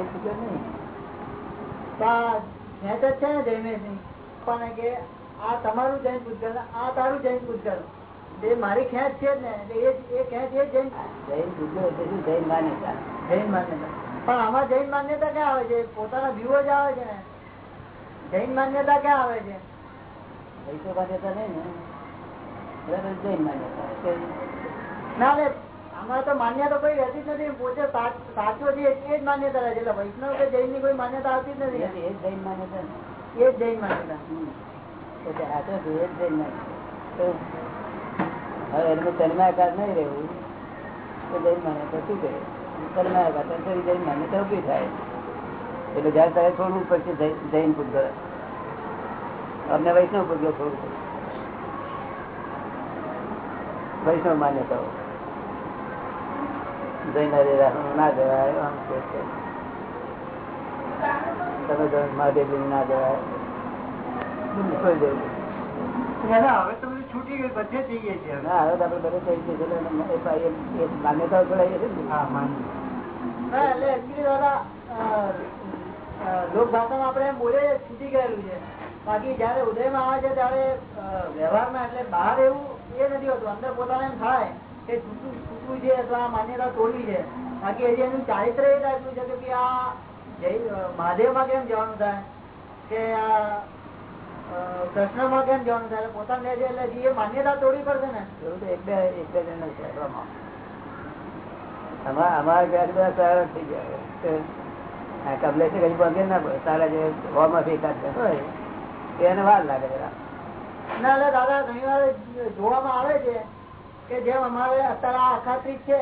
નહીં. છે ને જૈનેશની પણ કે આ તમારું જૈન પૂજગલ આ તારું જૈન પૂજગલ જે મારી ખેંચ છે ને એ ખેંચ એ જૈન. જૈન પૂજ્યો જૈન માન્યતા. જૈન માન્યતા. પણ આમાં જૈન માન્યતા ક્યાં આવે છે? પોતાના વ્યૂ જ આવે છે ને. જૈન માન્યતા ક્યાં આવે છે? વૈષ્ણવ માન્યતા નહીં ને. બરાબર જૈન માન્યતા. ના આમાં તો માન્યતા કોઈ રહેતી જ નથી. પોતે સાચ- સાચો છે એ જ માન્યતા રહે છે. એટલે વૈષ્ણવ કે જૈનની કોઈ માન્યતા આવતી જ એ નથી જ જૈન માન્યતા. એ જ જૈન માન્યતા. તે છે એ જ જૈન માન્યતા. તો હવે એનું તન્માયકાર નહીં રહેવું. તો જૈન માન્યતા શું કરે તન્માયકાર તો જૈન માન્યતા ઊભી થાય. એટલે જયારે તારે છોડવું પડશે જૈન- જૈન અમને વૈષ્ણવ પૂર્વ છોડવું પડશે. વૈષ્ણવ માન્યતાઓ. હરે ના જવાય આમ કે છે. તમે મહાદેવજી ના જવાય. છોડી દેવું હવે તો છૂટી ગયું બધે જઈએ છીએ ના હવે તો આપણે બધે થઈ છે માન્યતાઓ હા એટલે દાદા બોલે છૂટી ગયેલું છે. બાકી જયારે ઉદયમાં આવે છે ત્યારે વ્યવહારમાં એટલે બહાર એવું એ નથી હોતું. અંદર પોતાને એમ થાય. છૂટું છૂટવું છે અથવા માન્યતા તોડવી છે. બાકી હજી એનું ચારિત્ર એ રાખ્યું છે કે આ મહાદેવમાં કેમ જવાનું થાય? કે આ કૃષ્ણમાં કેમ જવાનું થાય? પોતાને લે છે એટલે એ માન્યતા તોડવી પડશે ને. એવું તો એક બે એક બે જણ અમારા અમારા ઘર બધા સારા થઈ ગયા. કમલેશ કઈ પગે ના પડે. જે હોમાંથી એકાદ હોય એને વાર લાગે જરા. ના દાદા ઘણી વાર જોવામાં આવે છે. કે જેમ અમારે અત્યારે આ અખાત્રી છે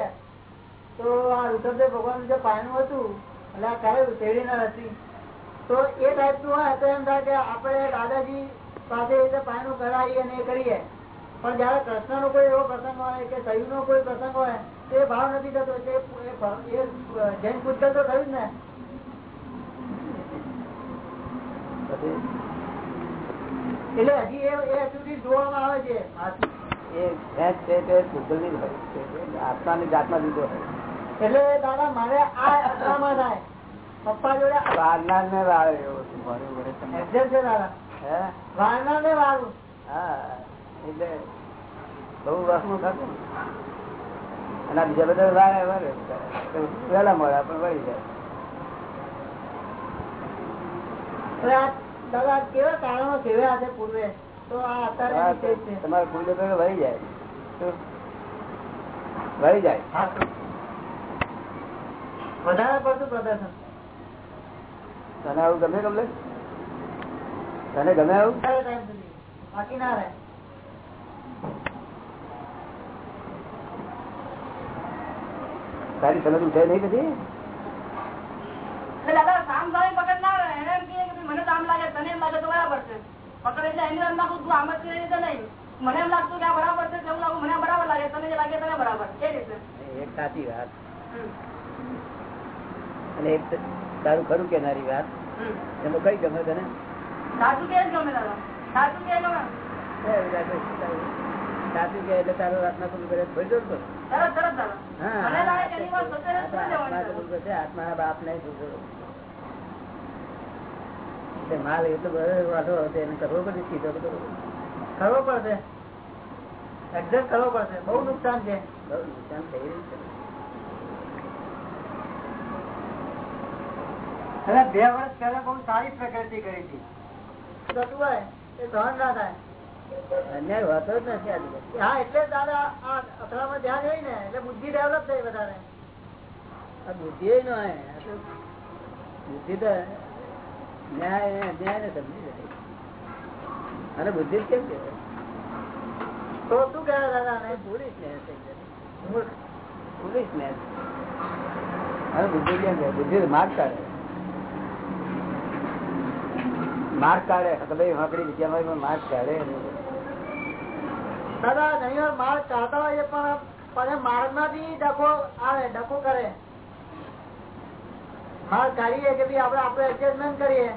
તો આ ઋષભદેવ ભગવાન જે પાયણું હતું એટલે આ ક્યારે શેરડી ના હતી તો એ ટાઈપનું હોય તો એમ થાય કે આપણે દાદાજી પાસે રીતે પાયણું કરાવીએ અને એ કરીએ. પણ જયારે કૃષ્ણ નો કોઈ એવો પ્રસંગ હોય કે સહી નો કોઈ પ્રસંગ હોય તો એ ભાવ નથી થતો એ જૈન પુત્ર તો થયું જ ને. એટલે હજી એ સુધી જોવામાં આવે છે. એ ભેંસ છે તે ભૂગલ હોય તે આત્માની જાતમાં જુદો હોય. એટલે દાદા મારે આ અથડામણ થાય. પપ્પા જોડે વારનાર ને વાળે એવો છે ભણ્યું ભણે તમને. એક્ઝેક્ટ છે દાદા. હે? વારનાર ને વાળું. હા એટલે બહુ વસમું થતું અને બીજા બધા વારે વારે વહેલા મોડા પણ વળી જાય. દાદા કેવા કારણો કેવા છે પૂર્વે? તમારે કુલ તો વળી જાય? વળી જાય. વધારે પડતું પ્રદર્શન. તને આવું ગમે ગમે તને ગમે આવું? બાકી ના રહે. તારી સમજ ઉઠાય નહીં પછી એટલે દાદા સામ સામે પકડ ના રહે એને એમ કહે કે ભઈ મને તો આમ લાગે તને એમ લાગે તો બરાબર છે પકડ એટલે એની એમ લાગુ તું આમ જ રીતે નહીં. મને એમ લાગતું કે આ બરાબર છે એવું લાગુ મને બરાબર લાગે તને જે લાગે તને બરાબર એ રીતે. એક સાચી વાત. અને એક તારું ખરું કેનારી વાત. એમાં કઈ ગમે તને? સાચું કે ગમે દાદા? સાચું કે ગમે? સાચું કે એટલે તારો આત્મા કબૂલ કરે ભરી દો તો. તરત તરત હા, આત્મા કબૂલ કરશે આત્માના બાપ ને એટલે માલ એટલો બધો વાંધો હતો એને કરવો પડે સીધો કરવો પડે. કરવો પડશે. એડજસ્ટ કરવો પડશે. બહુ નુકસાન છે. બહુ નુકસાન થઈ રહ્યું છે. અને બે વર્ષ પહેલા બહુ સારી પ્રકૃતિ કરી હતી. થતું હોય એ સહન ના થાય. અન્યાય હોતો જ નથી હા એટલે દાદા આ અથડામણ ધ્યાન હોય ને એટલે બુદ્ધિ ડેવલપ થઈ વધારે. આ બુદ્ધિ નો તો બુદ્ધિ તો ન્યાય અન્યાય ને સમજી શકે અને બુદ્ધિ કેમ કે તો શું કહેવાય દાદા પોલીસ ને પોલીસ ને હવે બુદ્ધિ કેમ કે બુદ્ધિ માર્ગ કાઢે. માર્ગ કાઢે. તો ભાઈ વાંકડી જગ્યામાં માર્ગ કાઢે દાદા નહીં માર્ગ કાઢતા હોય પણ પણ માર્ગમાંથી ડખો આવે ડખો કરે. માર્ગ કાઢીએ કે ભાઈ આપડે આપડે એડજસ્ટમેન્ટ કરીએ?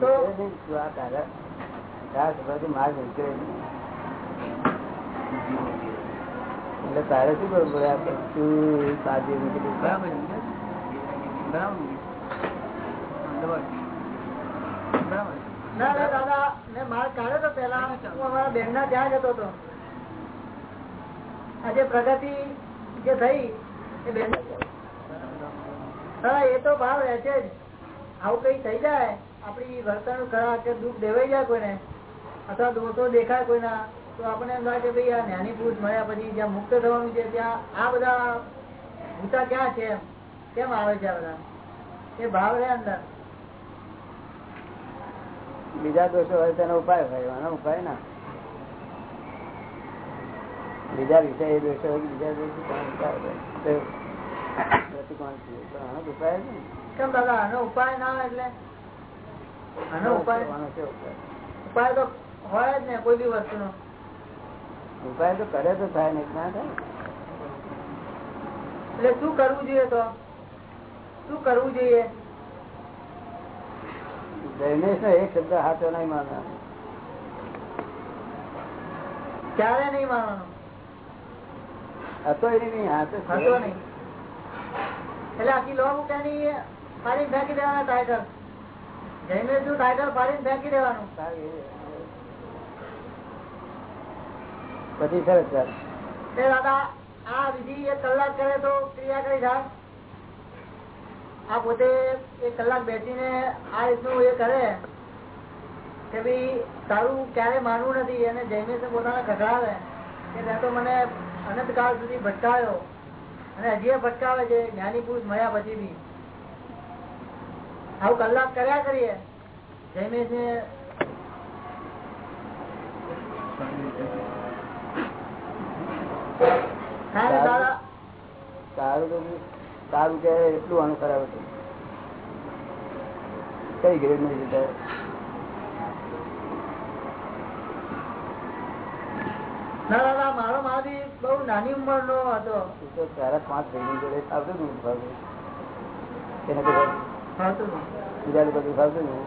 તો એટલે તારે શું કરવું પડે? આપડે શું સાજી મૂકી બરાબર ના? ના દાદા મેં માર કાઢ્યો હતો પેલા હું અમારા બેન ના ત્યાં જતો હતો. આજે પ્રગતિ જે થઈ એ બેન એ તો ભાવ રહે છે આવું કઈ થઈ જાય આપડી વર્તન ખરા કે દુઃખ દેવાઈ જાય કોઈને, અથવા દોષો દેખાય કોઈના, તો આપણે એમ લાગે ભાઈ આ જ્ઞાની પુરુષ મળ્યા પછી જ્યાં મુક્ત થવાનું છે, ત્યાં આ બધા ભૂતા ક્યાં છે કેમ આવે છે આ બધા? એ ભાવ રહે અંદર. બીજા દોષો હોય તેનો ઉપાય હોય, એનો ઉપાય ના. બીજા વિષય દોષો બીજા દોષો ઉપાય ઉપાય તો કરે તો થાય ને ના થાય. એટલે શું કરવું જોઈએ તો? શું કરવું જોઈએ? જૈનેશ નો એક શબ્દ હાથો નહીં માનવાનો. ક્યારે નહીં માનવાનો? હતો એ નહીં હાથો. હતો નહીં. એટલે આખી લો મૂક્યાની ફાડીને ફેંકી દેવાના ટાઈટલ જઈને શું ટાઈટલ ફાડીને ફેંકી દેવાનું? પછી સરસ સર એ દાદા આ વિધિ એક કલાક કરે તો ક્રિયા કરી થાય આ પોતે એક કલાક બેસીને આ રીતનું એ કરે કે ભાઈ તારું ક્યારે માનવું નથી અને જઈને પોતાને ખખડાવે. કે ત્યાં તો મને અનંતકાળ સુધી ભટકાયો. અને હજી ભટકાવે છે જ્ઞાની પુરુષ મળ્યા પછી બી. આવું કલાક કર્યા કરીએ જૈમેશ ને સારું સારું કે એટલું ખરાબ હતું? કઈ ગ્રેડ નહીં ના દાદા મારો મારી બહુ નાની ઉંમર નો હતો ચાર પાંચ જોડે આવતું હતું એને બીજા લોકો ફાવતું ને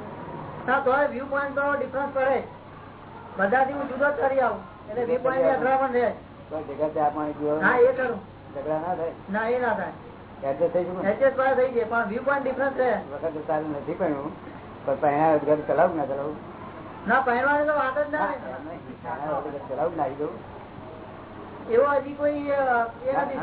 ના તો વ્યૂ પોઈન્ટ તો ડિફરન્સ પડે. બધાથી હું જુદો કરી આવું. એટલે વ્યૂ પોઈન્ટ અથડામણ રહે તો ભેગા ચા પાણી પીવો હા એ કરું. ઝઘડા ના થાય. ના એ ના થાય. એડજસ્ટ થઈ ને? એડજસ્ટ થઈ જાય પણ વ્યૂ પોઈન્ટ ડિફરન્સ રહે વખત સારું નથી પણ પણ પહેલા ચલાવું ના ચલાવું. ના પહેરવાની તો વાત જ ના રહે. પહેલા વખત ચલાવું ના આવી જવું એવો હજી કોઈ એ નથી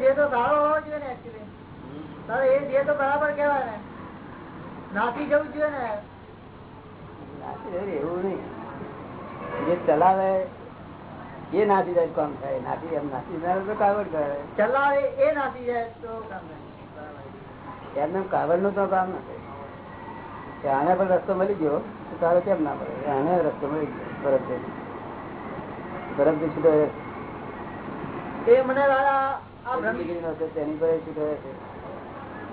જે તો સારો હોવો જોઈએ ને actually. એ જે તો બરાબર કેવાય ને. નાસી જવું જોઈએ ને. એવું નહીં. જે ચલાવે એ નાસી જાય કામ થાય. નાસી એમ નાસી જાય તો કાવડ કરે. ચલાવે એ નાસી જાય તો કામ થાય. એમને કાવડનું તો કામ નથી. આને પણ રસ્તો મળી ગયો તો તારે કેમ ના મળે? આને રસ્તો મળી ગયો બરફ બરફથી છૂટો એ મને તેની પર છૂટો છે?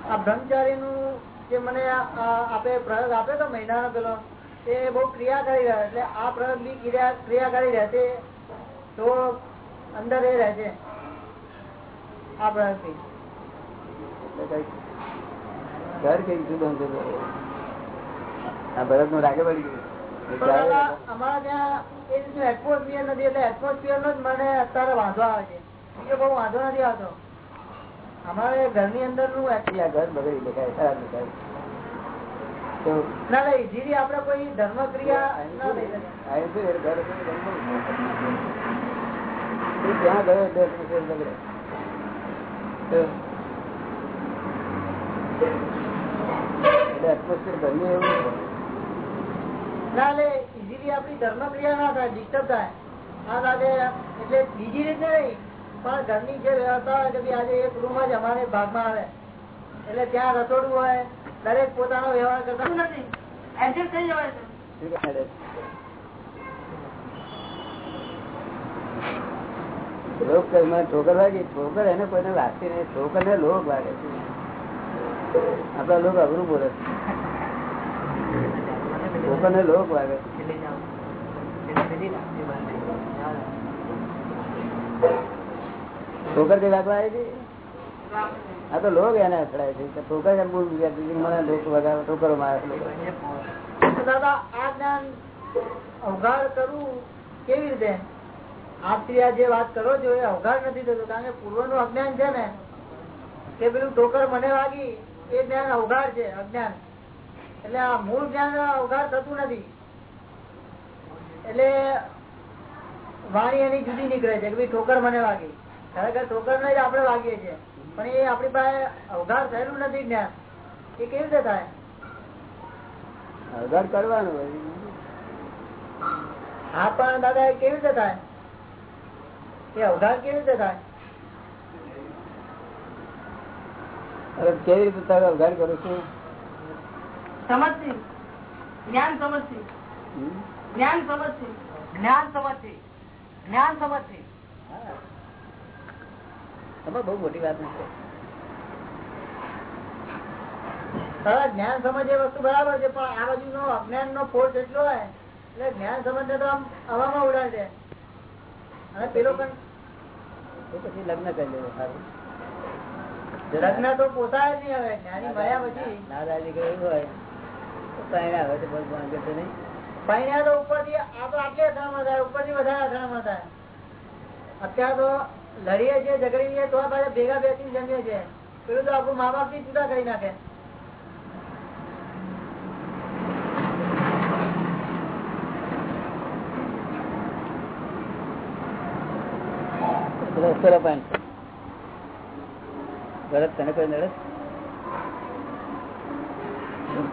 આ બ્રહ્મચારી નું જે મને આપે પ્રયોગ આપ્યો તો મહિનાનો પેલો એ બહુ ક્રિયા કરી રહ્યા એટલે આ પ્રયોગ બી ક્રિયા ક્રિયા કરી રહ્યા છે તો અંદર એ રહે છે. આ કંઈક જુદો ને રાગે પડી ગયું. એ પણ દાદા, ચાલે. અમારા ત્યાં એ રીતનું એટમોસ્ફિયર નથી એટલે એટમોસ્ફિયર નો જ મને અત્યારે વાંધો આવે છે. બીજો બહુ વાંધો નથી આવતો. અમારે ઘરની અંદરનું ઘર બગડી દેખાય ખરાબ દેખાય. ના ના ઇઝીલી આપડે કોઈ ધર્મ ક્રિયા ના થઈ શકે આ શું એ ઘર હતું, ઘર બહુ એ ત્યાં ગયો એટલે atmosphere બગડે. તો એટલે એવું ના એટલે ઇઝીલી આપણી ધર્મ ના થાય ડિસ્ટર્બ થાય. આ લાગે એટલે બીજી રીતે નહીં પણ ઘરની જે વ્યવસ્થા હોય કે આજે એક રૂમ જ અમારે ભાગમાં આવે. એટલે ત્યાં રસોડું હોય દરેક પોતાનો વ્યવહાર કરતા નથી? એડજસ્ટ થઈ જવાય છે શું કહે? લોક કર્મ ઠોકર લાગી. ઠોકર એને કોઈને લાગતી નહીં. ઠોકર ને લોક લાગે છે. આપડા લોક અઘરું બોલે છે. ઠોકર ને લોક લાગે ઠોકર કઈ લાગવા આવી આ તો લોક એને અથડાય છે. ઠોકર એમ બોલ મને લોક વગાડે, ઠોકરો મારે. દાદા, આ જ્ઞાન અવગાડ કરવું કેવી રીતે? આ જે વાત કરો છો એ અવઘાત નથી થતો કારણ કે પૂર્વનું અજ્ઞાન છે ને કે પેલું ઠોકર મને વાગી એ જ્ઞાન અવઘાત છે અજ્ઞાન. એટલે આ મૂળ જ્ઞાન અવઘાડ થતું નથી. એટલે વાણી એની જુદી નીકળે છે કે ભાઈ ઠોકર મને વાગી. ખરેખર ઠોકર ને આપડે આપણે વાગીએ છીએ પણ એ આપણી પાસે અવઘાડ થયેલું નથી જ્ઞાન. એ કેવી રીતે થાય? અવઘાડ કરવાનું હા પણ દાદા એ કેવી રીતે થાય? એ કેવી રીતે થાય? અરે કેવી રીતે તારે અવઘાત કરું છું? સમજથી જ્ઞાન સમજથી જ્ઞાન સમજથી જ્ઞાન સમજથી જ્ઞાન સમજથી હા. બહુ મોટી વાત નથી. દાદા જ્ઞાન સમજ એ વસ્તુ બરાબર છે પણ આ બાજુ નો અજ્ઞાન નો ફોર્સ એટલો હોય એટલે જ્ઞાન સમજ ને તો આમ હવામાં ઉડાડે. છે અને પેલો પણ પછી લગ્ન કરી લેવું સારું લગ્ન તો પોતા જ નહીં હવે જ્ઞાની મળ્યા પછી દાદાજી કહ્યું હોય તો હોય તો બહુ વાંધો તો નહીં પૈણ્યા તો ઉપરથી આ તો આટલી અથડામણ થાય ઉપરથી વધારે અથડામણ થાય અત્યારે તો લડીએ છીએ ઝઘડીએ તો ભેગા બેસીને જમીએ છીએ પેલું તો આપણું મા બાપથી જુદા કરી નાખે રસ્તો પણ ભરત તને કોઈ નડે?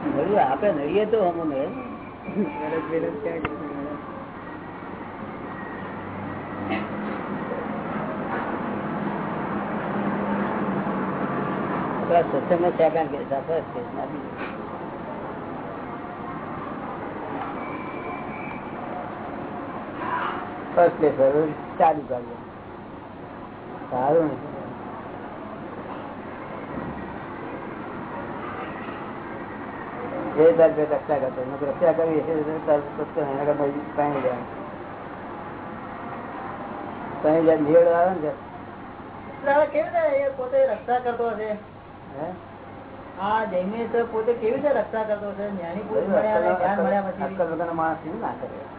નડ્યું આપડે નડીએ તો અમને સત્સંગમાં છે કારણ કે સાથે. ફર્સ્ટ પ્લેસ ચાલુ કાઢ્યો સારું જે તાર બે રક્ષા કરતો. રક્ષા કરવી સત્ય એના કરતા ત્રણ હજાર. ત્રણ હજાર નિવેડ આવે ને કેવી રીતે પોતે રક્ષા કરતો હશે? હે? જૈનેશ પોતે કેવી રીતે રક્ષા કરતો હશે? જ્ઞાની પુરુષ મળ્યા પછી. માણસ ના કરે?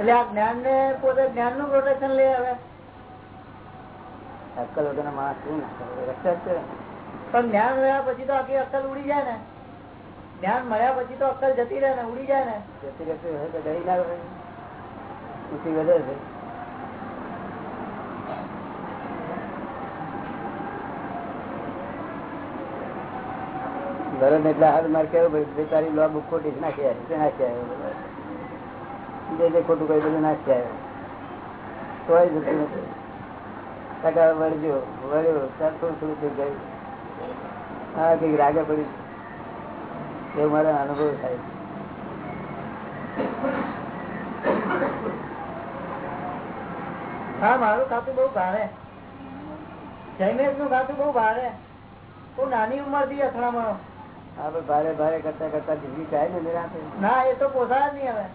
એટલે આ જ્ઞાન ને પોતે જ્ઞાનનું પ્રોટેક્શન લે હવે. અક્કલ વગરનો માણસ શું. પણ જ્ઞાન મળ્યા પછી તો આખી અક્કલ ઉડી જાય ને. જ્ઞાન મળ્યા પછી તો અક્કલ જતી રહે ને ઉડી જાય ને. જતી રહેતી હોય તો ડરી ના ઊંચી વધે છે ભરત એટલે હાથ માર કેવું ભાઈ બે તારી લો બુક ખોટી છે, નાખી નાખી જે જે ખોટું કર્યું બધું નાખી આવ્યો તોય જતું નથી ટકા વળજો વળ્યો ત્યાં થોડું થોડું થઈ ગયું. હા કંઈક રાગે પડ્યું એવું મારો અનુભવ થાય હા મારું ખાતું બહુ ભારે. જૈમેશનું ખાતું બહુ ભારે. બહુ નાની ઉંમરથી અથડામણો. આપણે ભારે ભારે કરતા કરતા જિંદગી જાય ને ના એ તો પોસાય નહીં હવે.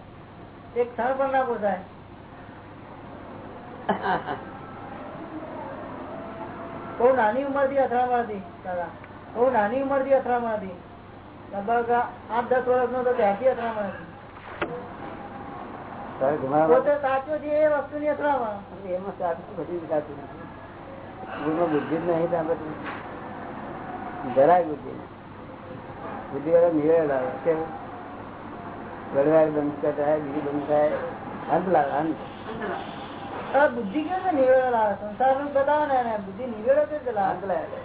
એક ક્ષણ પણ ના પોસાય. બહુ નાની ઉંમરથી અથડામણ હતી દાદા. બહુ નાની ઉંમરથી અથડામણ હતી લગભગ આઠ દસ વર્ષ નો તો ત્યાંથી અથડામણ હતી. પોતે સાચો છે એ વસ્તુ ની અથડામણ એમાં સાચું બધી સાચું બુદ્ધિ જ નહીં ત્યાં જરાય બુદ્ધિ બુદ્ધિ વાળા નિવેડ આવે કેવું ગળવાય બંધ થાય બીજું બંધ થાય. અંત લાવે અંત બુદ્ધિ કેવી રીતે નિવેડો લાવે? સંસારનું બતાવે ને બુદ્ધિ નિવેડો કેવી રીતે અંત લાવે લાવે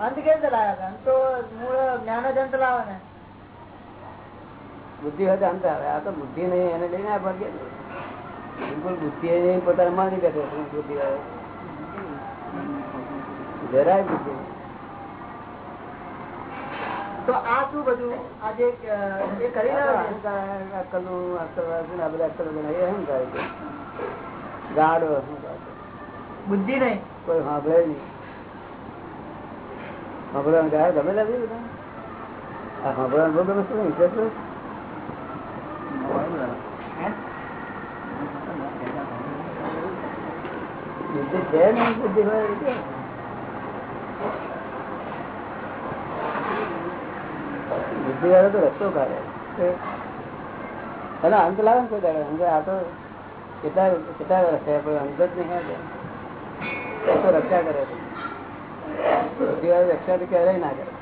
અંત કેવી રીતે લાવે? અંત તો મૂળ જ્ઞાન જ અંત લાવે ને. બુદ્ધિ હોય અંત આવે. આ તો બુદ્ધિ નહીં એને લઈને આ ભાગ્ય બિલકુલ બુદ્ધિ પોતાના માની બેઠો છે બુદ્ધિ આવે? જરાય બુદ્ધિ. તો આ શું બધું? આજે એ કરી અક્કલનું, આ બધા અક્કલ છે. બુદ્ધિ નહીં. કોઈ સાંભળે નહીં. સાંભળવાનું ગાય ગમે લાગે બધા. આ સાંભળવાનું બહુ ગમે શું ઇન્ટરેસ્ટ બુદ્ધિ છે ને બુદ્ધિ હોય એટલે. બુદ્ધિ વાળો તો રસ્તો કાઢે. અને અંત લાવે ને કોઈ અંત આ તો કેટલા કેટલા વર્ષ થયા અંત જ નહીં તો. રક્ષા કરે છે. બુદ્ધિવાળી રક્ષા તો ક્યારેય ના કરે.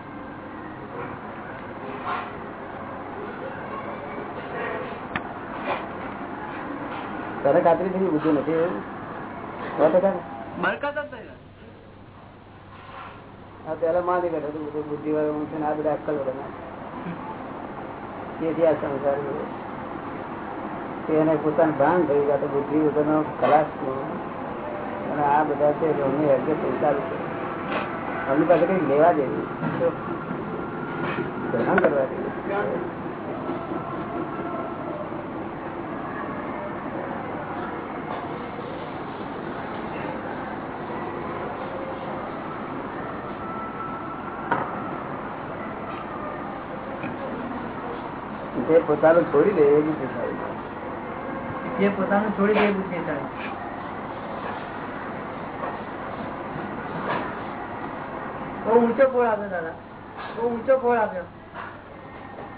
તને ખાતરી થઈ બુદ્ધિ નથી એવું સો ટકા? બરકત જ પેલા માની બેઠો બધું બુદ્ધિ વાળો હું છે આ બધા અક્કલ વાળા તેથી આ સંસાર એને તેને પોતાનું ભાન થઈ ગયા બુદ્ધિ વગરનો ખલાસ અને આ બધા છે અમને હેરકે પૈસા છે અમને પાસે કઈ લેવા દેવું. ગ્રહણ કરવા દેવું. જે પોતાનું છોડી દે એ બુદ્ધિ જે પોતાનું છોડી દે એ બુદ્ધિ થાય? બહુ ઊંચો ફોડ આપ્યો દાદા. બહુ ઊંચો ફોડ આપ્યો.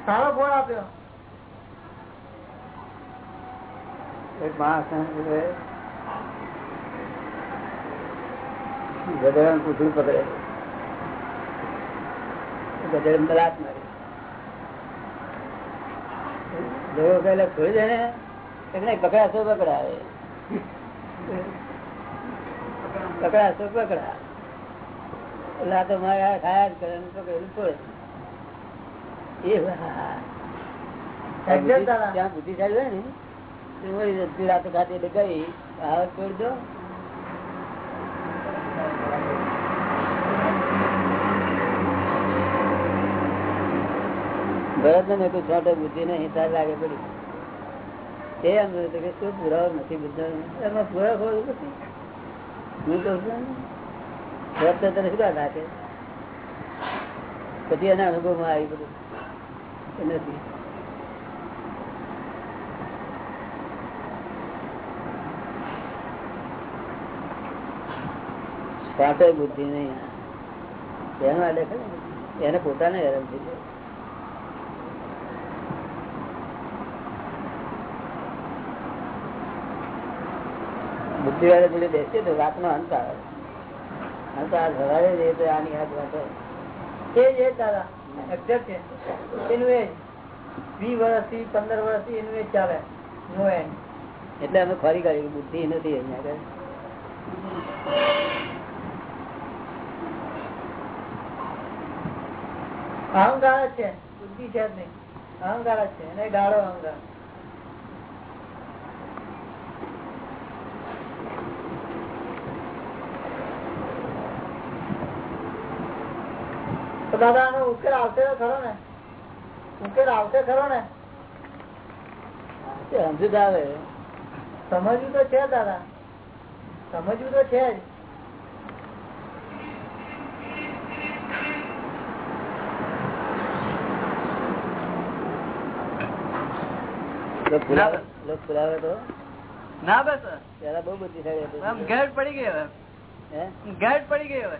સારો ફોડ આપ્યો. એક માણસ પૂછડું પકડે. ગધેડ લાત મારી. છોડી દે ને. પકડા તો પકડા પકડા તો પકડા એટલે આ તો મારે આ ખાયા જ કરે પકડેલું છોડે એ. ત્યાં બુદ્ધિશાળી હોય ને રાતો ખાતી ગઈ આવત છોડી દો. ભરત ને કોઈ છોટો બુદ્ધિ નહીં, તાર લાગે પડી. એ એમ કે શું પુરાવો નથી, બુદ્ધ એમાં પુરાવો નથી હું કહું છું ભરત ને તને શું રાખે પછી એના અનુભવમાં આવી એ નથી. સાચો બુદ્ધિ નહીં. એનો આ દેખે એને પોતાને હેરાન થઈ જાય બુદ્ધિ વાળા જોડે બેસીએ તો રાતનો અંત આવે. અંત આ આની હાથ વાત એનું ફરી કાઢી બુદ્ધિ નથી અહીંયા આગળ. અહંકાર છે. બુદ્ધિ છે જ નહીં. અહંકાર જ છે. એને ગાળો અહંકાર. દાદા નો ઉકેલ આવશે ખરો ને? ઉકેલ આવશે ખરો ને? સમજુ તો આવે સમજવું તો છે દાદા. સમજવું તો છે જ. પુરાવે લોક પુરાવે તો? ના બસ. પેલા બહુ બધી ગેટ પડી ગઈ હવે. હે? ગેટ પડી ગઈ હવે.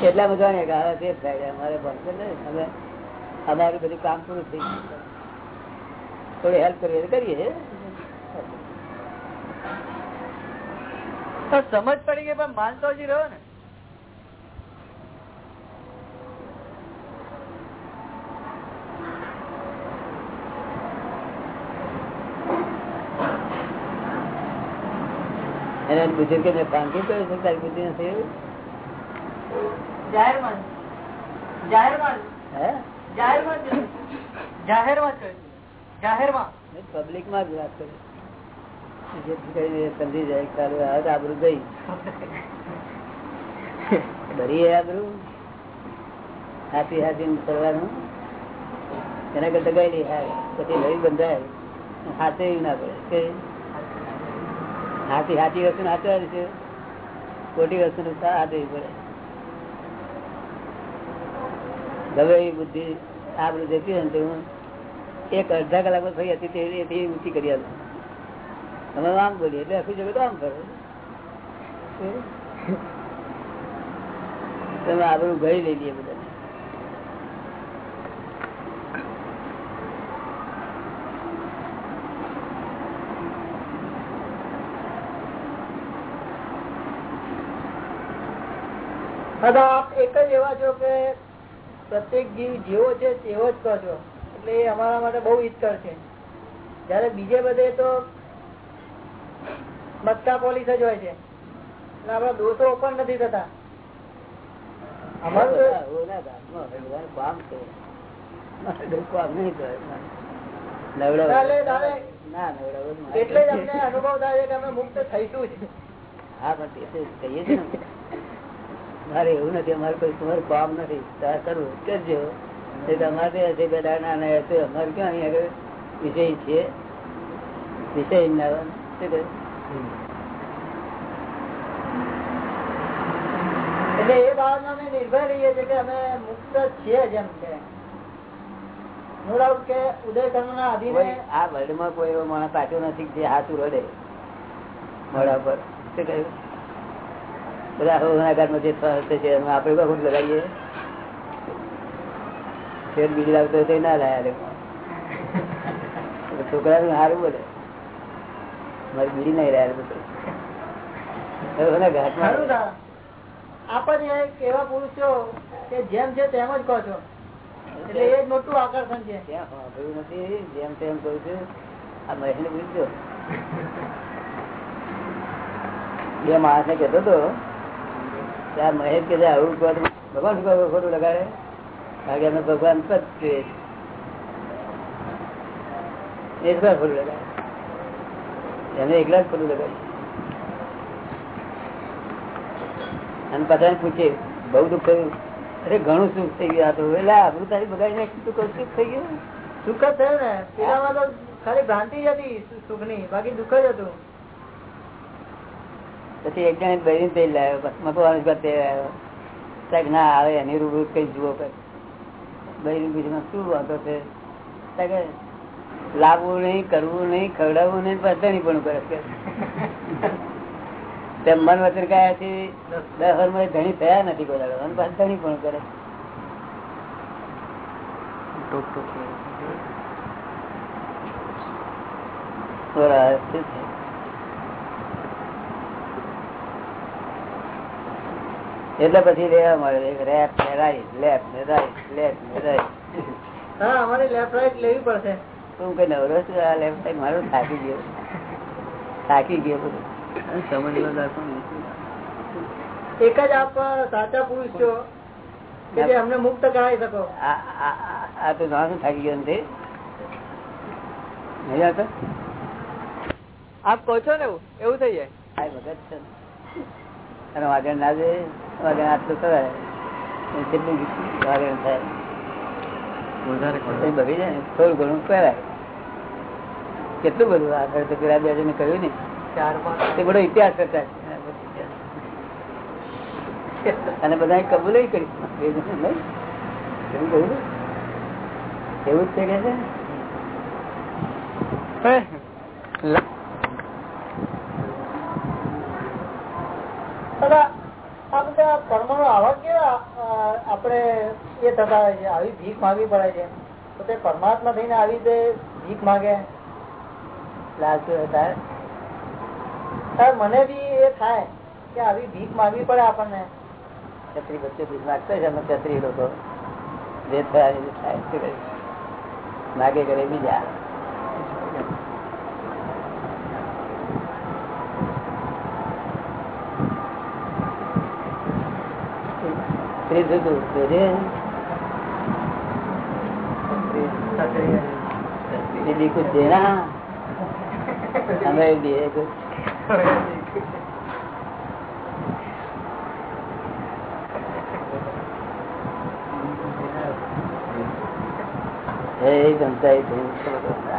એટલા બધા ને ગાળા તે થાય અમારે ભણતર ને અમે અમારું બધું કામ પૂરું થઈ ગયું થોડી હેલ્પ કરીએ કરીએ સમજ પડી ગઈ પણ માનતો હજી રહ્યો ને. એને મેં ફાંકી કર્યું છે તારી બુદ્ધિ નથી એવું? જાહેરમાં જાહેરમાં હે? જાહેરમાં જ જાહેરમાં જ કહ્યું. જાહેરમાં. પબ્લિકમાં જ વાત કરી. જેથી કરીને એ સમજી જાય આ ગઈ ભરી આબરું. હાથી હાથી કરવાનું એના કરતા ગઈ નહીં હારે પછી લઈ બંધાય. હાથે ના પડે. હાથી હાથી વસ્તુ હાચવાની છે. ખોટી વસ્તુ હાથે પડે. ગમે એવી બુદ્ધિ આબરૂ જતી હોય ને તો હું એક અડધા કલાકમાં થઈ હતી તે એથી ઊંચી કરી આપું અમે આમ બોલીએ, એટલે આખી જગત આમ કરો. તમે આબરું ગઈ લઈ લઈએ બધાને. દાદા આપ એક જ એવા છો કે પ્રત્યેક જીવ જેવો છે તેવો જ કહો છો એટલે એ અમારા માટે બહુ હિતકર છે. જયારે બીજે બધે તો મસ્કા પોલીસ જ હોય છે. એટલે આપડા દોષો ઓપન નથી થતા. એટલે જ અમને અનુભવ થાય છે કે અમે મુક્ત થઈશું હા પણ કહીએ છીએ મારે એવું નથી, અમારે કોઈ તમારું કામ નથી. તારે કરવું કરજો. અમારે હશે બેટા ના ના હશે અમારે ક્યાં આગળ વિષય છે? વિષય ના એટલે એ બાબતમાં અમે નિર્ભય રહીએ છીએ કે અમે મુક્ત છીએ જેમ છે કે. ઉદય કર્મ ના અધીને આ વર્લ્ડમાં કોઈ એવો માણસ પાછો નથી જે હાથું રડે મોડા પર. શું કહ્યું? બધા ગુનાગારમાં જે થશે છે એમાં આપણે કોઈ ખોટ ફેર બીજી લાગતો તો ના લાયા છોકરા સારું બોલે. મારી બીડી નહીં રહ્યા બધું. ખરું ઘાટમાં. ના? આપ જ એક એવા પુરુષો કે જેમ છે તેમ જ કહો છો. એટલે એ મોટું આકર્ષણ છે. ત્યાં નથી. જેમ તેમ કહું છું. આ મહેશ ને પૂછજો બે માણસ ને કેતો હતો આ મહેશ કે આવું ભગવાન ખોટું લગાડે? કારણ કે ભગવાન ખોટું લગાડે. એને એકલા જ ખોટું લગાડે. અને બધા પૂછે, બહુ દુઃખ થયું? અરે, ઘણું સુખ થઈ ગયું આ તો. એટલે આપણું તારી બગાડી નાખી સુખ થઈ ગયું? સુખ જ થયું ને. પેલામાં તો ખાલી ભ્રાંતિ જ હતી સુખની બાકી દુઃખ જ હતું. પછી એક જણ બહેરી તેલ લાવ્યો મકવાનું તેલ આવ્યો સાહેબ ના આવે એની રૂબરૂ કઈ જુઓ કઈ. બહેરી બીજમાં શું વાંધો છે? લાવવું નહીં કરવું નહીં ખવડાવવું નહીં પધણી પણ કરે છે. તેમ મન વચન કયા છે દસ વર્ષમાં ધણી થયા નથી કોઈ દાડો અને ધણી પણ કરે. શું છે? એટલે પછી રેવા મળે. રેપ ને રાઈટ લેફ્ટ ને રાઈટ લેફ્ટ ને રાઈટ હા અમારે લેફ્ટ રાઈટ લેવી પડશે. તું કઈ નવરો છું? આ લેફ્ટ સાઈડ મારું થાકી ગયો. થાકી ગયો બધું. સમજવા એક જ આપ સાચા પુરુષ છો. કે જે અમને મુક્ત કરાવી શકો? આ તો નાનું થાકી ગયો નથી. નહીં આવતો? આપ કહો છો ને એવું? થઈ જાય. આ વખત છે અને વાગણ ના દે વાગણ આટલું કરાય કેટલું વાગણ થાય. એ જાય ને થોડું ઘણું કરાય કેટલું બધું આગળ તો જણે કહ્યું ને. ચાર તે બધો ઇતિહાસ કરતા અને બધા કબૂલ કરી. એવું જ છે કે છે આ બધા કર્મનો આવા કેવા આપણે એ થતા હોય છે, આવી ભીખ માંગવી પડે છે. તો તે પરમાત્મા થઈને આવી રીતે ભીખ માંગે. મને બી એ થાય કે આવી ભીખ માંગવી પડે આપણને. છત્રી બચ્ચો ભીખ માગતા છે, અમે છત્રી લોકો. જે થયા થાય? માગે કરે બીજા. શરીર જુદું બીજી કુછ દેના. હમે દિયે કુછ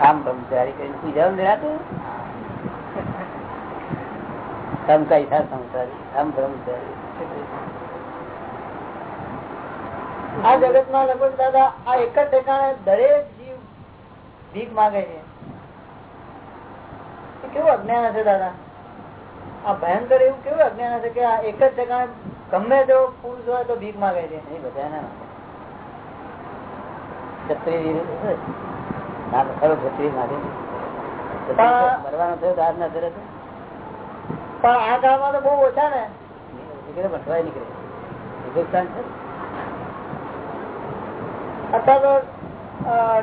આમ બ્રહ્મચારી કરીને પૂજા દેરાતું તમ કઈ સંસારી, આમ બ્રહ્મચારી આ જગતમાં લગભગ દાદા આ એક જ ઠેકાણે દરેક જીવ ભીખ માંગે છે. એ કેવું અજ્ઞાન હશે દાદા? આ ભયંકર એવું કેવું અજ્ઞાન હશે કે આ એક જ ઠેકાણે ગમે તેવો પુરુષ હોય તો ભીખ માંગે છે? નહીં બધા પણ- આ કાળમાં તો બહુ ઓછા ને. નીકળે ભટવાય નીકળે. હિન્દુસ્તાન છે તો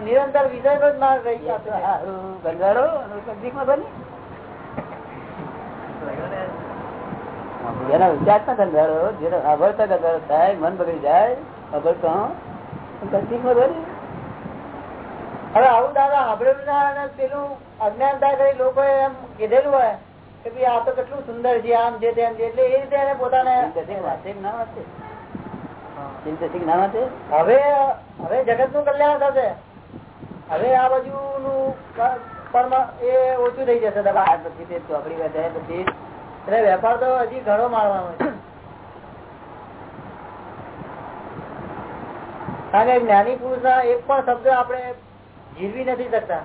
નિરંતર વિષય નો ના રહી ગયો ગંગાડો બની જેના વિચાર ના ગંધારો જેનો અભળતા ગંધારો થાય મન બગડી જાય અભળતો બની હવે આવું દાદા સાંભળેલું ના અને પેલું અજ્ઞાનતા કરી લોકો એમ કીધેલું હોય કે ભાઈ આ તો કેટલું સુંદર છે આમ છે તેમ છે એટલે એ રીતે એને પોતાને વાંચે ના વાંચે? ચિંતસિંહ ના વાંચે હવે હવે જગતનું કલ્યાણ થશે. હવે આ બાજુ નું પણ એ ઓછું થઈ જશે દબા. પછી તે ચોકડી વધારે પછી. એટલે વેપાર તો હજી ઘણો મારવાનો છે. કારણ કે જ્ઞાની પુરુષ ના એક પણ શબ્દ આપણે જીરવી નથી શકતા.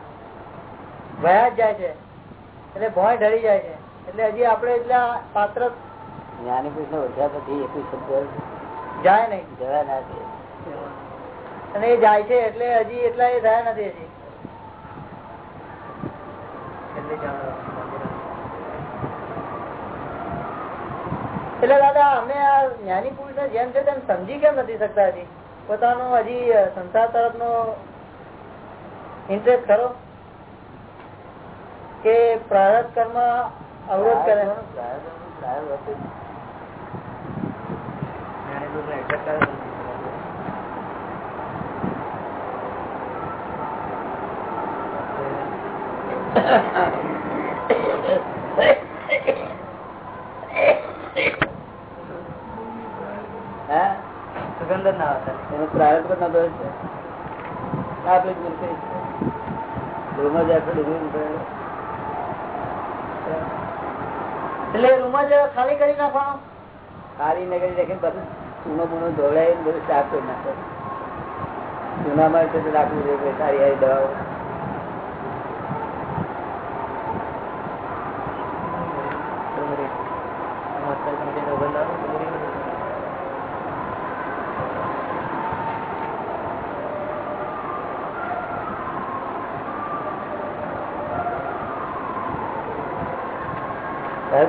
વયા જ જાય છે. એટલે ભોય ઢળી જાય છે. એટલે હજી આપણે એટલા પાત્ર જ્ઞાની પુરુષ ને ઓળખ્યા પછી એકવીસ શબ્દ જાય નહીં જવા ના દે અને એ જાય છે એટલે હજી એટલા એ થયા નથી હજી. એટલે દાદા, અમે આ જ્ઞાની પુરુષ ને જેમ છે તેમ સમજી કેમ નથી શકતા હજી? પોતાનો હજી સંસાર તરફ નો ઇન્ટરેસ્ટ ખરો? કે પ્રારત કર્મ અવરોધ કરે? હા સુગંધ ના એનો પ્રારંભ પણ નતો છે. આપણે જ રૂમમાં જાય. એટલે રૂમ જ ખાલી કરી નાખવાનો. ખાલી નગરી રાખીને બધું ચૂનો બૂનો ધોળાય બધું સાફ કરી નાખે ચૂનામાં છે તો રાખવું જોઈએ સારી સારી દવાઓ.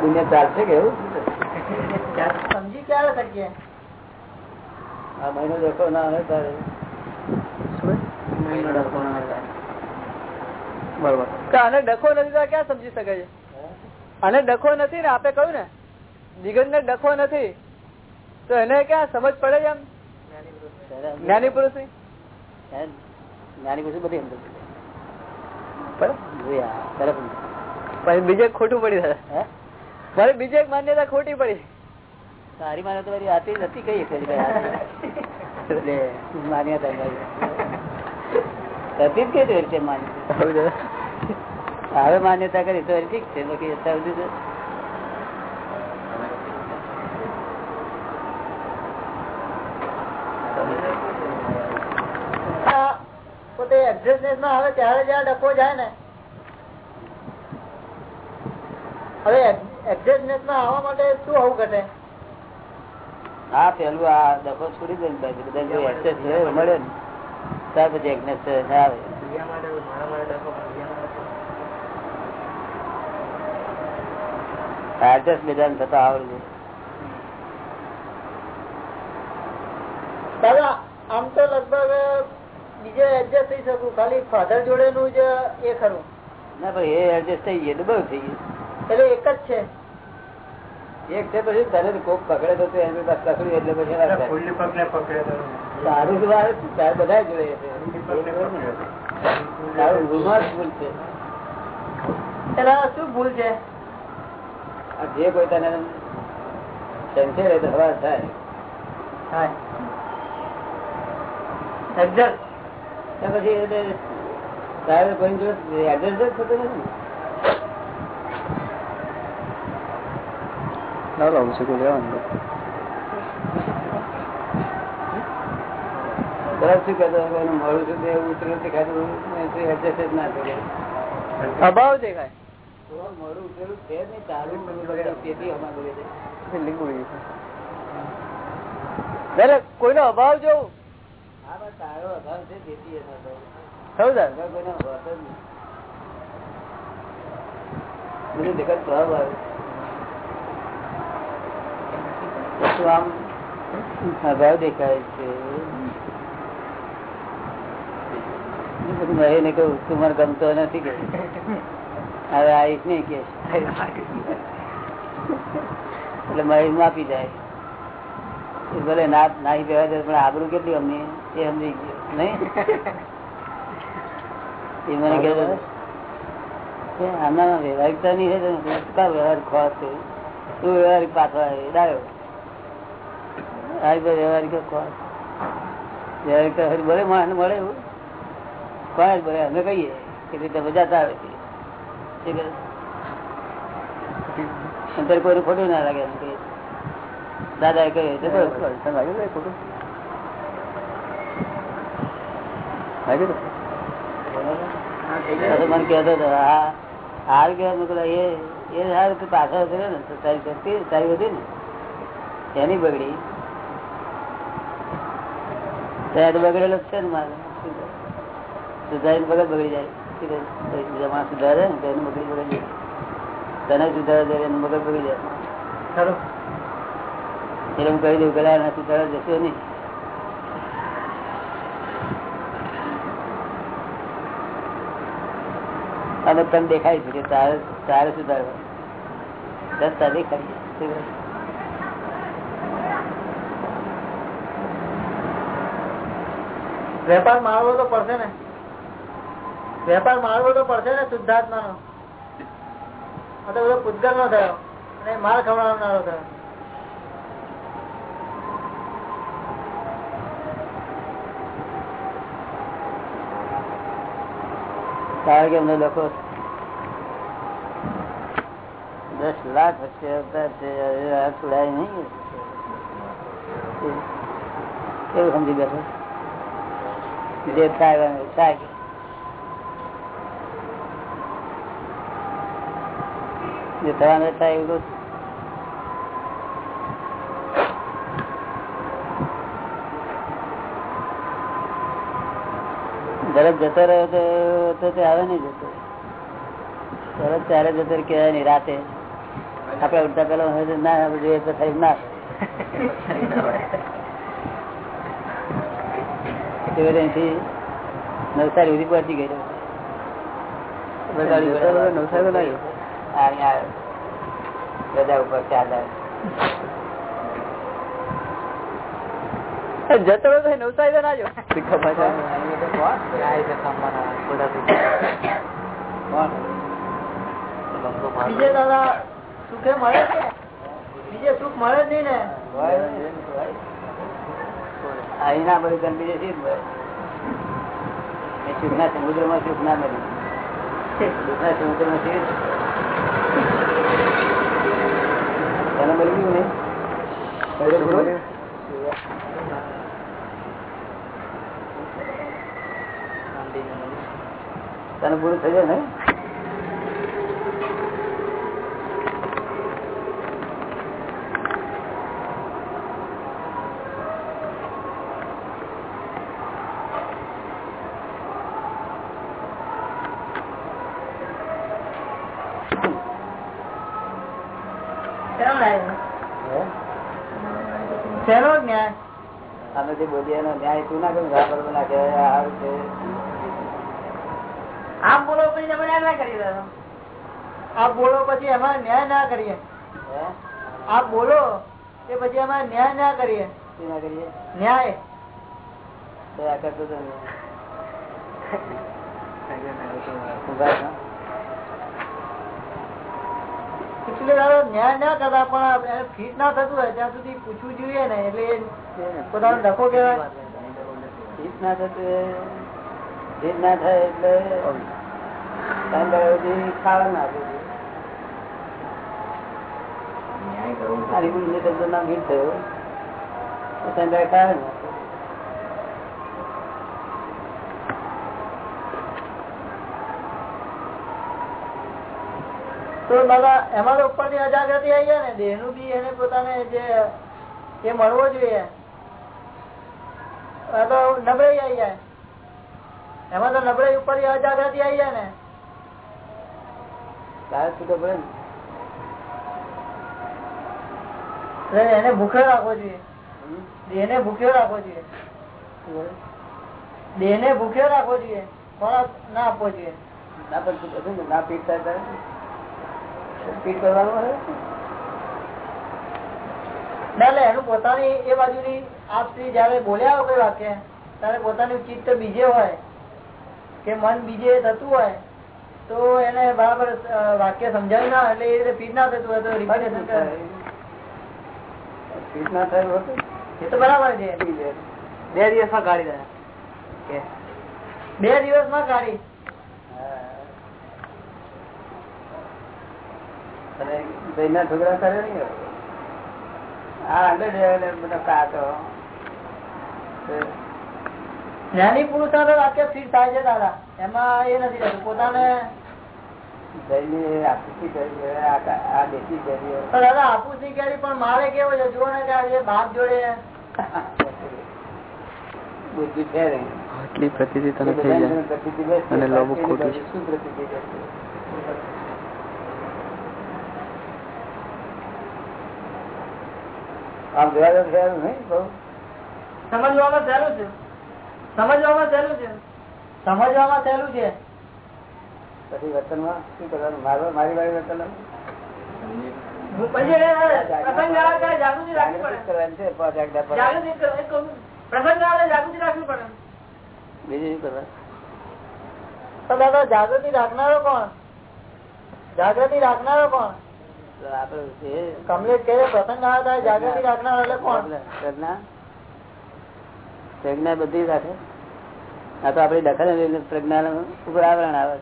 દુનિયા ચાલશે કે એવું? સમજી ક્યારે શકીએ? આ મહિનો દેખો ના આવે તારે. બરોબર. આને ડખો નથી તો ક્યાં સમજી શકે છે? આને ડખો નથી ને આપે કહ્યું ને? દિગંત ને ડખો નથી. તો એને ક્યાં સમજ પડે છે એમ જ્ઞાની પુરુષની જ્ઞાની પછી બધી પછી બીજે ખોટું પડી મારી બીજે એક માન્યતા ખોટી પડી. તારી મારે તો મારી આતી નથી કઈ એટલે માન્યતા હતી જ કઈ રીતે માન્યતા હવે માન્યતા કરી તો ઠીક છે બાકી અત્યાર સુધી પોતે એક્ઝેક્ટનેસમાં આવે ત્યારે જ્યાં ડકો જાય ને હવે એક્ઝેક્ટનેસમાં આવવા માટે શું આવું ઘટે? હા પેલું આ ડખો છોડી દે ને બધા જો access મળે ને. ત્યાર પછી એકનેસ આવે. એડજસ્ટ બધાને થતા આવડે. દાદા આમ તો લગભગ બીજે એડજસ્ટ થઈ શકું. ખાલી ફાધર જોડે નું જ એ ખરું ના ભાઈ એ એડજસ્ટ થઈ ગયું તો બહુ થઈ ગયું. એટલે એક જ છે. એક છે પછી તને કોક પકડે તો તું એની પાસે પકડ્યું એટલે પછી તારું તો. વાર તારે બધા જોડે છે. તારું ઊંઘમાં જ ભૂલ છે. આ શું ભૂલ છે? જે કોઈ તને સંચય રહે તો હવા થાય. પછી એટલે તારે કોઈ એડજસ્ટ જ થતું નથી તરત શું કહેતો એનું મોડું છે તે ઉતરેલું દેખાતું એડજસ્ટ જ ના કરે અભાવ દેખાય તો મોડું ઉતરેલું છે જ નહીં તારું બધું બગડે તેથી અમારું બગડે છે દરેક કોઈનો અભાવ જોઉં તારો અભાવ છે તેથી અભાવ. સર અભાવ કોઈનો હોતો જ નહીં બધું જગત આવે. મારે એને કહું તું મને ગમતો નથી કે. હવે આવીશ નહીં કે. એટલે મારી માપી જાય. ભલે ના નાહી બેવા દે પણ આબરૂ કેટલી અમને? એ સમજી ગયો. નહીં? એ મને કહે છે, કે આનામાં વ્યવહારિકતા નહીં છે વ્યવહાર છે તું વ્યવહારિક પાછો ડાયો. વ્યવહારિક ખોટ વ્યવહારિકતા ખરી ભલે માણસ મળે એવું. કોણ ભલે? અમે કહીએ કે રીતે તમે આવે? અંતર કોઈને ખોટું ના લાગે એમ કહીએ. દાદા એ કહ્યું તો મને કહેતો હતો આ હાર કહેવાય એ એ હાર પાછળ કર્યો ને તારી શક્તિ તારી હતી ને. એની બગડી. ત્યાં તો બગડેલો છે ને મારે. સુધારી? વગર બગડી જાય. બીજા માણસ સુધારે ને એનું બગડી બગડી જાય. તને સુધારે જાય એનું મગજ બગડી જાય. ખરું. એટલે હું કહી દઉં ના સુધારા જશો નહીં. અને તને દેખાય છે કે તારે તારે સુધારવા. દસ તારે દેખાય છે. વેપાર મારવો તો પડશે ને. વેપાર મારવો તો પડશે ને શુદ્ધાત્મા નો આ બધો પૂતગલ નો થયો. અને માર ખવડાવનારો થયો. કારણ કે અમને લખો દસ લાખ વચ્ચે અવતાર છે છોડાય નહીં. કેવું સમજી બેઠો? જે થાય થાય. જે થવાનું થાય એવું તો ઝડપ જતો રહ્યો તો તો આવે નહીં જતો. ઝડપ ત્યારે જતો કહેવાય નહીં, રાતે. આપડે ઉડતા પેલા ના, આપણે જોઈએ તો થાય ના. વડે અહીંથી નવસારી સુધી પહોંચી ગયેલો નવસારી રજા ઉપર ચાર જતો તો નવસારી ના જો બીજે દાદા સુખે મળે છે? બીજે સુખ મળે જ નહીં ને? અહીંના બધું ગંભીર સુખના સમુદ્રમાં સુખ ના મળ્યું સુખના સમુદ્રમાં છે. તને મળી ગયું ને તને પૂરું થઈ જાય ને શેનો ન્યાય અમે જે બોલીએ ન્યાય તું ના કરું બરાબર ના કહેવાય આ છે? આમ બોલો પછી તમે ન્યાય ના કરી રહ્યો આપ બોલો પછી એમાં ન્યાય ના કરીએ. આપ બોલો તે પછી એમાં ન્યાય ના કરીએ. ના કરીએ? ન્યાય. કરતો તો ન્યાય. ના કરતા પણ ફીટ ના થતું હોય ત્યાં સુધી પૂછવું જોઈએ ને એટલે પોતાનો ડખો ના ના થાય એટલે ખાવા ના રીતે તો ખાવા ના દાદા એમાં ઉપરથી અજાગ્રતિ આવી જાય ને? દેહનું બી એને પોતાને જે એ મળવો જોઈએ. તો નબળાઈ આવી જાય. એમાં તો નબળાઈ ઉપર અજાગૃતિ આવી જાય ને. ને. એને ભૂખ્યો રાખવો જોઈએ? દેહને ભૂખ્યો રાખવો જોઈએ. દેહને ભૂખ્યો રાખવો જોઈએ. ખોરાક ના આપવો જોઈએ. ના ના? પીટ થાય પીટ કરવાનું ના એટલે એનું પોતાની એ બાજુની આપ શ્રી જયારે બોલ્યા હોય કોઈ વાક્ય ત્યારે પોતાનું ચિત્ત બીજે હોય કે મન બીજે થતું હોય તો એને બરાબર વાક્ય સમજાય ના એટલે એ રીતે ફીટ ના થતું હોય તો રિપીટેશન કરે પીટ ના થાય હોત? એ તો બરાબર છે. બે દિવસમાં કાઢી દે. બે દિવસમાં કાઢી છોકરા કરે. હા આગળ જાય બધા કાતો જ્ઞાની પુરુષ ના વાક્ય ફીટ થાય છે દાદા. એમાં એ નથી રહેતું. પોતાને ભાઈને આપી કરી આ કા- આ દેશી કરીએ પણ દાદા આપું નહીં પણ મારે કેવું છે? જુઓ ને કે બાપ જોડે બુદ્ધિ છે આટલી પ્રતિતિ તને થઈ જાય અને લોભ ખોટું બાજુ શું પ્રતિથી આમ ખરું નહીં બહુ? સમજવામાં સહેલું છે? સમજવામાં સહેલું છે? સમજવામાં સહેલું છે? પછી વર્તનમાં શું કરવાનું? મારવા મારી વાળી ત્યારે જાગૃતિ રાખનારો કોણ? જાગૃતિ રાખનારો કોણ? આપડે કમલેશ કહે પ્રસંગ આવે જાગૃતિ રાખનારો એટલે કોણ? પ્રજ્ઞા બધી રાખે? આ તો આપડી દખલ પ્રજ્ઞા ઉપર આવરણ આવે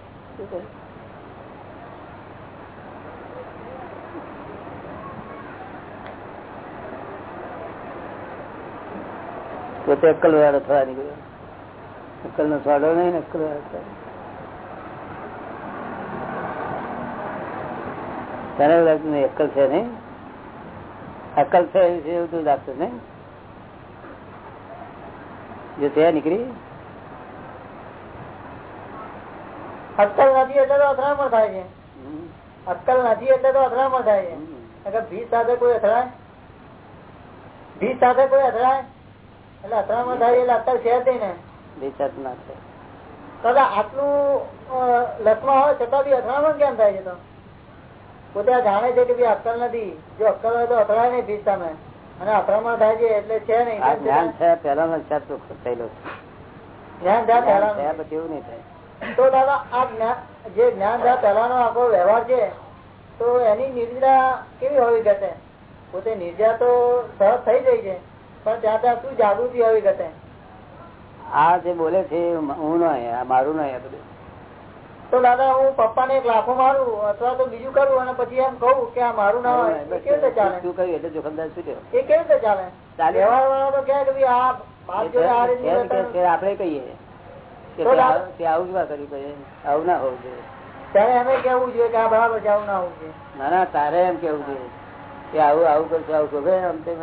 પોતે અક્કલ વાળો થવા નીકળ્યો. અક્કલ નો સ્વાડો નહીં ને અક્કલ વાળો થવા. તને લાગતું નહીં, અક્કલ છે નહીં? અક્કલ છે એવું તું લાગતું નહીં? જો છે નીકળી? અક્કલ નથી એટલે તો અથડામણ થાય છે. અક્કલ નથી એટલે તો અથડામણ થાય છે. ભીત સાથે કોઈ અથડાય? ભીત સાથે કોઈ અથડાય? એટલે અથડામણ થાય એટલે અક્કલ છે જ ને. વિચાર ના છે દાદા આટલું લસમાં હોય છતાં બી અથડામણ કેમ થાય છે તો? પોતે જાણે છે કે ભાઈ અક્કલ નથી. જો અક્કલ હોય તો અથડાય નહીં ભીત સામે. છે છે જ્ઞાન છે? છે પેલાનો હિસાબ તો થયેલો જ્ઞાન પછી એવું નહીં થાય. તો દાદા આ જ્ઞાન જે જ્ઞાન થયા પહેલાનો આખો વ્યવહાર છે તો એની નિર્જા કેવી હોવી ઘટે? પોતે નિર્જા તો સહજ થઈ જાય છે પણ ત્યાં ત્યાં શું જાગૃતિ હોવી ઘટે? આ જે બોલે છે હું નહીં મારું નહીં આ બધું. તો દાદા હું પપ્પાને એક લાફો મારું અથવા તો બીજું કરું અને પછી એમ કહું કે આ મારું ના હોય. એ કેવી રીતે ચાલે? શું કહ્યું? એટલે જોખમદાર શું એ કેવી રીતે ચાલે. વ્યવહાર વાળા તો કહે કે ભાઈ આ બાપ જોડે આ રીતનું એમ કે વર્તન. છે આપણે કહીએ આવું- ના હોવું જોઈએ. ત્યારે એમ કેવું જોઈએ કે આ બરાબર છે આવું ના હોવું જોઈએ. ના ના તારે એમ કેવું જોઈએ કે આવું આવું કરશે આવું શોભે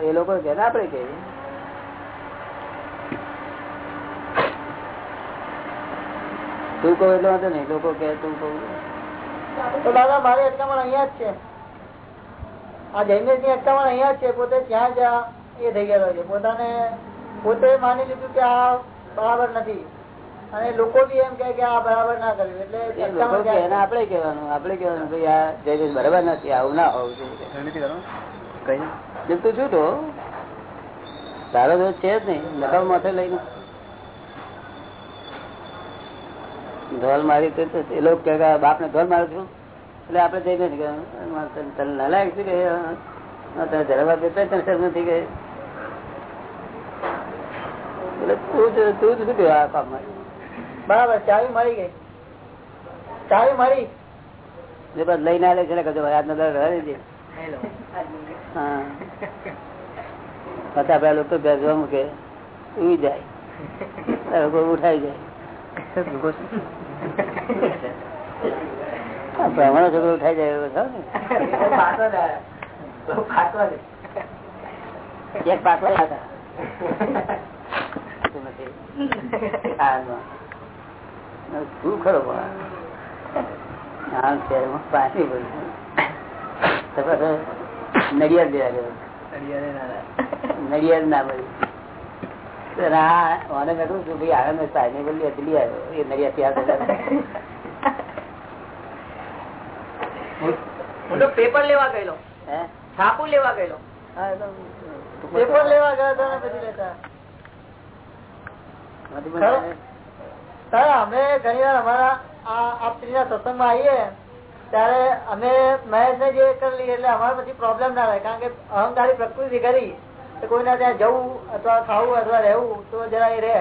એ લોકો કે ને આપડે કહીએ. તું કહું એટલે વાંધો નહીં. લોકો કે તું કહું. તો દાદા મારે અટકામણ અહીંયા જ છે. આ જૈનેશની અટકામણ અહીંયા જ છે. પોતે ત્યાં જ એ થઈ ગયેલો છે. પોતાને પોતે માની લીધું કે આ બરાબર નથી. અને લોકો બી એમ કે આ બરાબર ના કર્યું. એટલે એને આપણે કહેવાનું. આપણે કહેવાનું ભાઈ આ જયદેશ બરાબર નથી. આવું ના હોવું જોઈએ. કરવાનું? કઈ જેમ તારો છે જ નહીં. નકલ માથે લઈને. ધોલ મારી તો એ લોકો કે બાપ ને ધોલ મારું છું? એટલે આપડે જઈ નથી તને નલાયક છે કે તને ધરવા દેતા તને શરમ નથી ગઈ એટલે તું જ તું જ શું આ કામમાં? બરાબર ચાવી મળી ગઈ. ચાવી મળી. જે બસ લઈને આલે છે ને કદો રહે છે હા. પછી આપડે લોકો બેસવા મૂકે ઉઈ જાય. ઉઠાઈ જાય. બ્રાહ્મણો છોકરો ઉઠાઈ જાય એવો એક પાકો હતા. શું ખરો પણ? આ શહેરમાં પાછો નડિયાદ ગયા ગયો નડિયાદ ના મળ્યું હું તો પેપર લેવા ગયેલો. છાપુ લેવા ગયેલો. હા, એ તો પેપર લેવા ગયા હતા પછી લેતા. નથી બોલતા. તારા અમે ઘણી વાર અમારા આ શ્રીના સત્સંગમાં આવીએ ત્યારે અમે મહેશ ને જે કરી લઈએ એટલે અમારે પછી પ્રોબ્લેમ ના રહે કારણ કે અહંકારી પ્રકૃતિ કરી તો કોઈના ત્યાં જવું અથવા ખાવું અથવા રહેવું તો જરા એ રહે.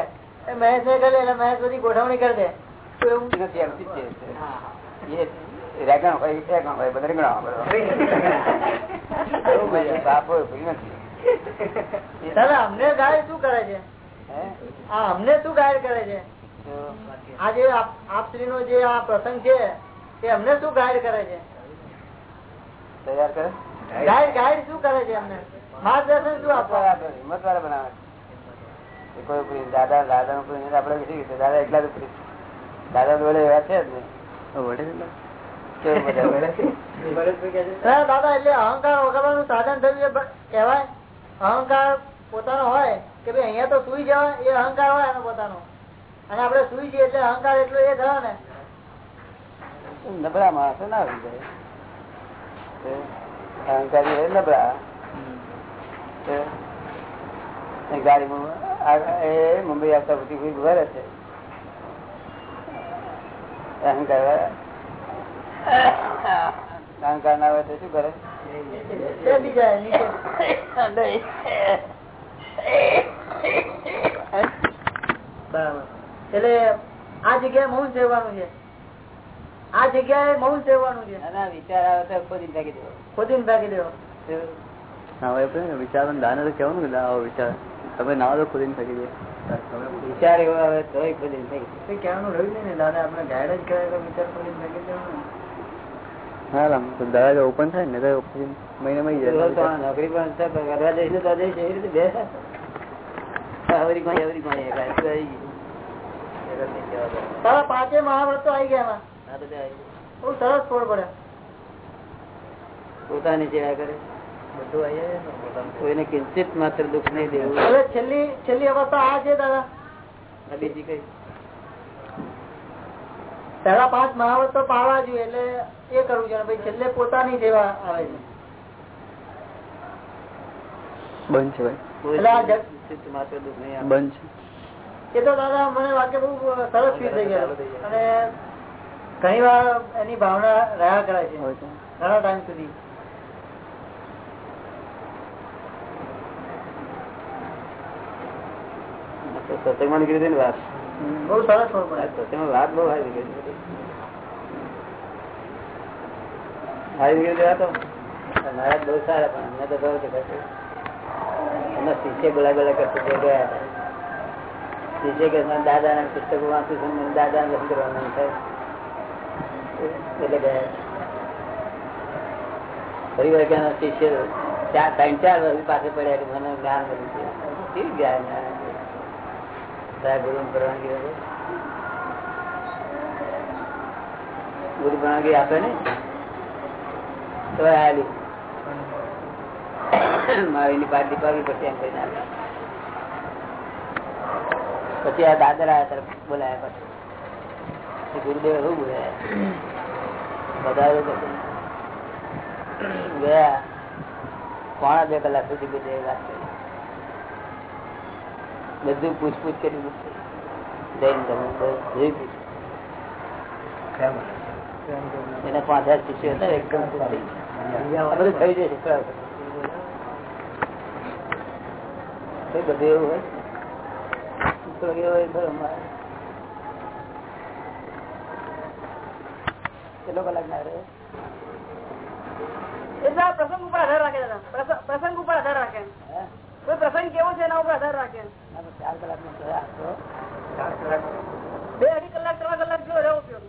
એ મહેશ ને કરી એટલે મહેશ બધી ગોઠવણી કરી દે. તો એવું નથી દાદા અમને શું કરે છે? અમને શું ગાઈડ કરે છે? આ જે આપ- આપશ્રી નો જે આ પ્રસંગ છે એ અમને શું ગાયડ કરે છે? તૈયાર કરે? ગાઈડ ગાઈડ શું કરે છે અમને? માર્ગદર્શન શું આપવા હિંમત બનાવે કોઈ ઉપરી દાદા દાદા ઉપરી નહીં તો આપણે દાદા એકલા જ ઉપરી દાદા જોડે એવા છે જ નહીં. વડે કેવું બધા વડે? હા, દાદા એટલે અહંકાર વગાડવાનું સાધન થયું but અહંકાર પોતાનો હોય કે ભાઈ અહીંયા તો સુઈ જવાય એ અહંકાર હોય એનો પોતાનો. અને આપડે સુઈ જઈએ એટલે અહંકાર એટલો એ થયો ને. નબળા માણસો ના જાય અહંકારી હોય નબળા. મુંબઈ આવતા પછી ભરે છે. અહંકાર અહંકાર ના આવે તો શું કરે? એટલે આ જગ્યાએ મૌન સેવાનું છે. આ જગ્યાએ મૌન સેવાનું છે. વિચાર આવે તો ખોદી ફેંકી દેવો ખોદીને ભાગી દેવો વિચાર દાને તો કેવું ને આવો વિચાર તમે ના તો ખુદીને ફેંકી દે વિચાર એવો આવે તો ખોદી ફેંકી દેવો. કઈ રહ્યું નહીં ને દાદા આપણે ગાઈડ જ કરે તો વિચાર ખોદીને ફેંકી દેવાનો હા રામ તો દરવાજો ઓપન થાય ને તો મહિને મળી જાય નોકરી પણ કરવા જઈશ તો જઈશ એવી રીતે બે હવરી કોઈ હવરી કોઈ એક આ તો આવી ગયું. એનો નહીં જવાબ આવે. તારા પાંચે મહાવ્રતો આવી ગયા એમાં આવી ગયું. બહુ સરસ છોડ પડે પોતાની સેવા કરે કોઈને કિંચિત માત્ર દુઃખ નહીં દેવું. હવે છેલ્લી છેલ્લી અવસ્થા આ છે દાદા? બીજી કઈ? પેલા પાંચ મહાવત તો પાડવા જોઈએ એટલે એ કરવું જોઈએ. ભાઈ છેલ્લે પોતાની સેવા આવે છે. બંધ. બંધ એ તો દાદા મને વાક્ય બહુ સરસ ફીલ થઈ ગયેલું અને ઘણી વાર એની ભાવના રહ્યા કરે છે. ઘણા ટાઈમ સુધી. સત્સંગમાં નીકળી હતી ને વાત. બહુ સરસ છોડ આ પડે સત્સંગમાં વાત બહુ સારી નીકળી હતી. નીકળી હતી વાતો? મહારાજ બહુ સારા પણ અમને તો બહુ જ એમના શિષ્ય બોલા બોલા કરતું તે ગયા હતા. શિષ્ય કે મારા દાદાના પુસ્તકો વાંચું છું મને દાદાને દર્શન કરવાનું થાય. એટલે ગયા ફરી વાર ક્યાં શિષ્ય ચાર ત્રણ ચાર વર્ષ પાસે પડ્યા કે મને જ્ઞાન કેવું જ્ઞાન પછી એમ કહીને આપે. પછી આ તરફ બોલાયા પછી. ગુરુદેવ એવું બોલાયા બધા ગયા. પોણા બે કલાક સુધી ગુરુદેવ વાત બધું પૂછપૂછ કરી. એના પાંચ હજાર શિષ્યો હતા એકદમ. બધું થઈ. કઈ બધું એવું હોય તો એવું હોય ખરો મારે. કેટલો કલાક ના રહે એટલે પ્રસંગ ઉપર આધાર રાખે પ્રસંગ- ઉપર આધાર રાખે? કોઈ પ્રસંગ કેવો છે એના ઉપર આધાર રાખે? ચાર કલાક. નો બે અઢી કલાક ત્રણ કલાક જો રહેવો ઉપયોગ